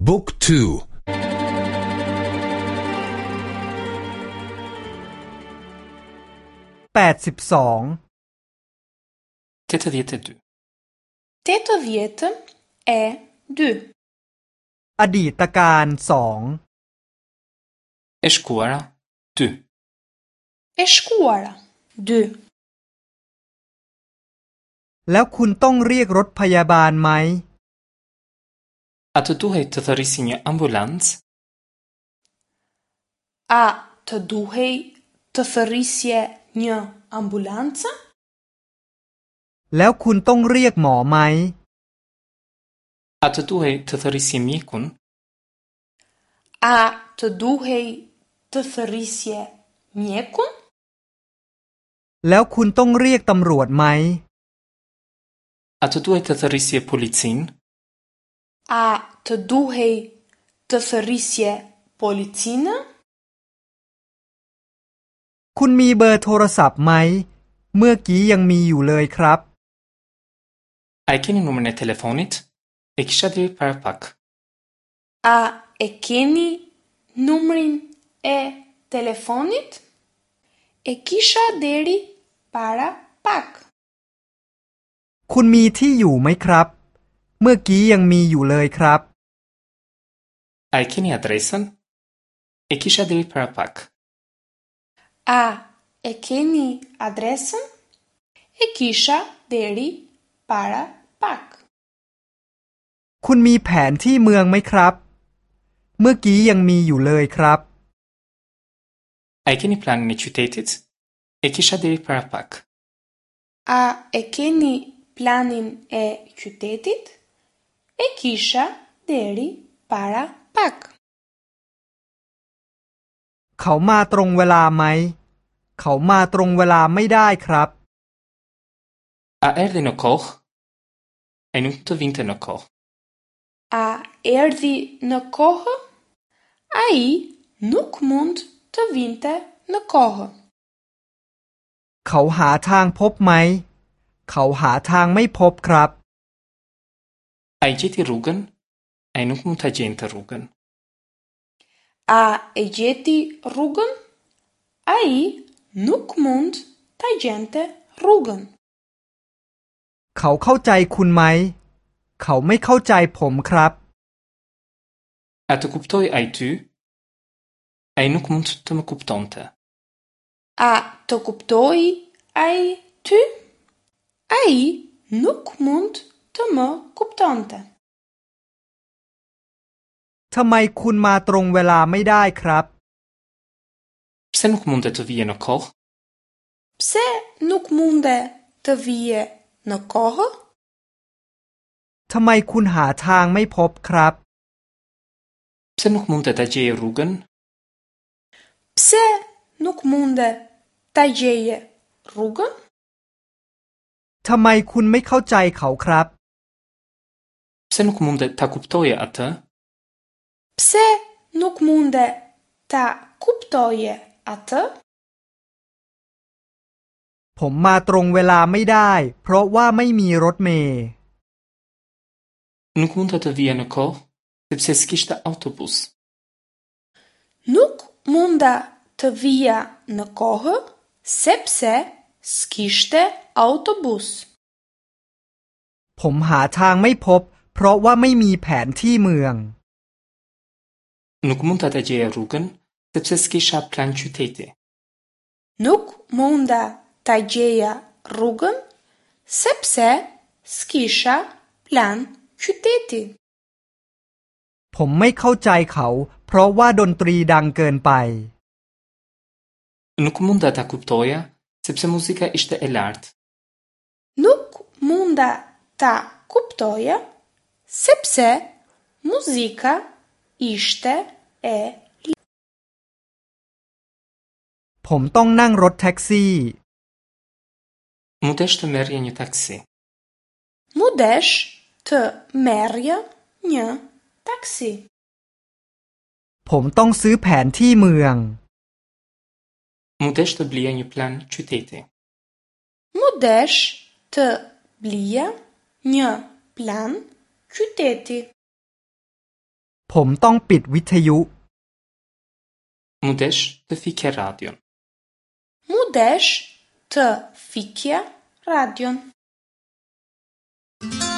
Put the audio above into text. Book 2 82 82 e 2 Aditakan 2 Eshkuara 2 Eshkuara 2 Lë kënë të rrjek rëtë pajaban majjë? A të duhej të thërrisi një ambulancë? A të duhej të thërrisje një ambulancë? Lëu kun tong r เรียกหมอไ A të duhej të thërrisi mjekun? A të duhej të thërrisje mjekun? แล้วคุณต้อ rjek të mruat maj? A të duhej të thërrisje policinë? a të duhej të thërrisje policinë? คุณมีเบอร์โทรศัพท์ไหมเมื่อกี้ยังมีอยู่เลยครับไอ้คินีนูมันในเทเลโฟนิตเอกชาดิพาร์พักอาเอกินีนูมรินเอเทเลโฟนิตเอกชาเดริปาร์พักคุณมีที่อยู่ไหมครับเมื่อกี้ยังมีอยู่เลยครับ Ai keni adresën? E kisha deri para pak. A e keni adresën? E kisha deri para pak. คุณมีแผนที่เมืองไหมครับ เมื่อกี้ยังมีอยู่เลยครับ Ai keni planin e qytetit? E kisha deri para pak. A e keni planin e qytetit? e kisha deri para pak เขามาตรงเวลาไหม เขามาตรงเวลาไม่ได้ครับ A erdhi n o kohë? c a n u t o vinte n o k o c h A erdhi n o k o c h Ai nuk mund t o vinte n o k o c h เขาหาทางพบไหม เขาหาทางไม่พบครับ Ai geti j rrugën, ai nuk mund ta gjente rrugën. A e gjeti rrugën? Ai nuk mund ta gjente rrugën. เขาเข้าใจคุณไหมเขาไม่เข้าใจผมครับอาตุคุปโตยไอทูไอนุคมุ d ต ë më kuptonte. A të kuptoj ai ty? Ai nuk mund ทำไมคุปตันเตทำไมคุณมาตรงเวลาไม่ได้ครับ เซนุกมุนเดตวีเอนอคอเซนุกมุนเดตวีเอนอคอทำไมคุณหาทางไม่พบครับ เซนุกมุนเดตเจรูกันเซนุกมุนเดตเจรูกัน ทำไมคุณไม่เข้าใจเขาครับ Pse nuk munde ta kuptoje atë? Pse nuk munde ta kuptoje atë? ผมมาตรงเวลาไม่ได้ เพราะว่าไม่มีรถเมย์นุกมุนตาตวียนโคเซปเซสกิชตาอัตบุสนุกมุนดาตวียนโคเซปเซสกิชเตอัตบุสผมหาทางไม่พบเพราะว่าไม่มีแผนที่เมืองนุกมุนตาเจียรูกันเซปเซสกิชาพลังชูเตเตนุกมุนดาตาเจียรูกันเซปเซสกิชาพลังชูเตเตผมไม่เข้าใจเขาเพราะว่าดนตรีดังเกินไปนุกมุนดาตาคุปโตยาเซปเซมูสิกาอิสเตเอลาร์ตนุกมุนดาตาคุปโตยา Sepse pse muzika ishte e. Unë po duhet të marr një të taksi. Mundesh të marrje një taksi. Unë të po blej një plan qyteti. Mundesh të bleje një plan qyteti. Mundesh të bleje një plan Qyteti. Pom tong pit Mudesh të fikje radion. Mudesh të fikje radion. Mudesh të fikje radion.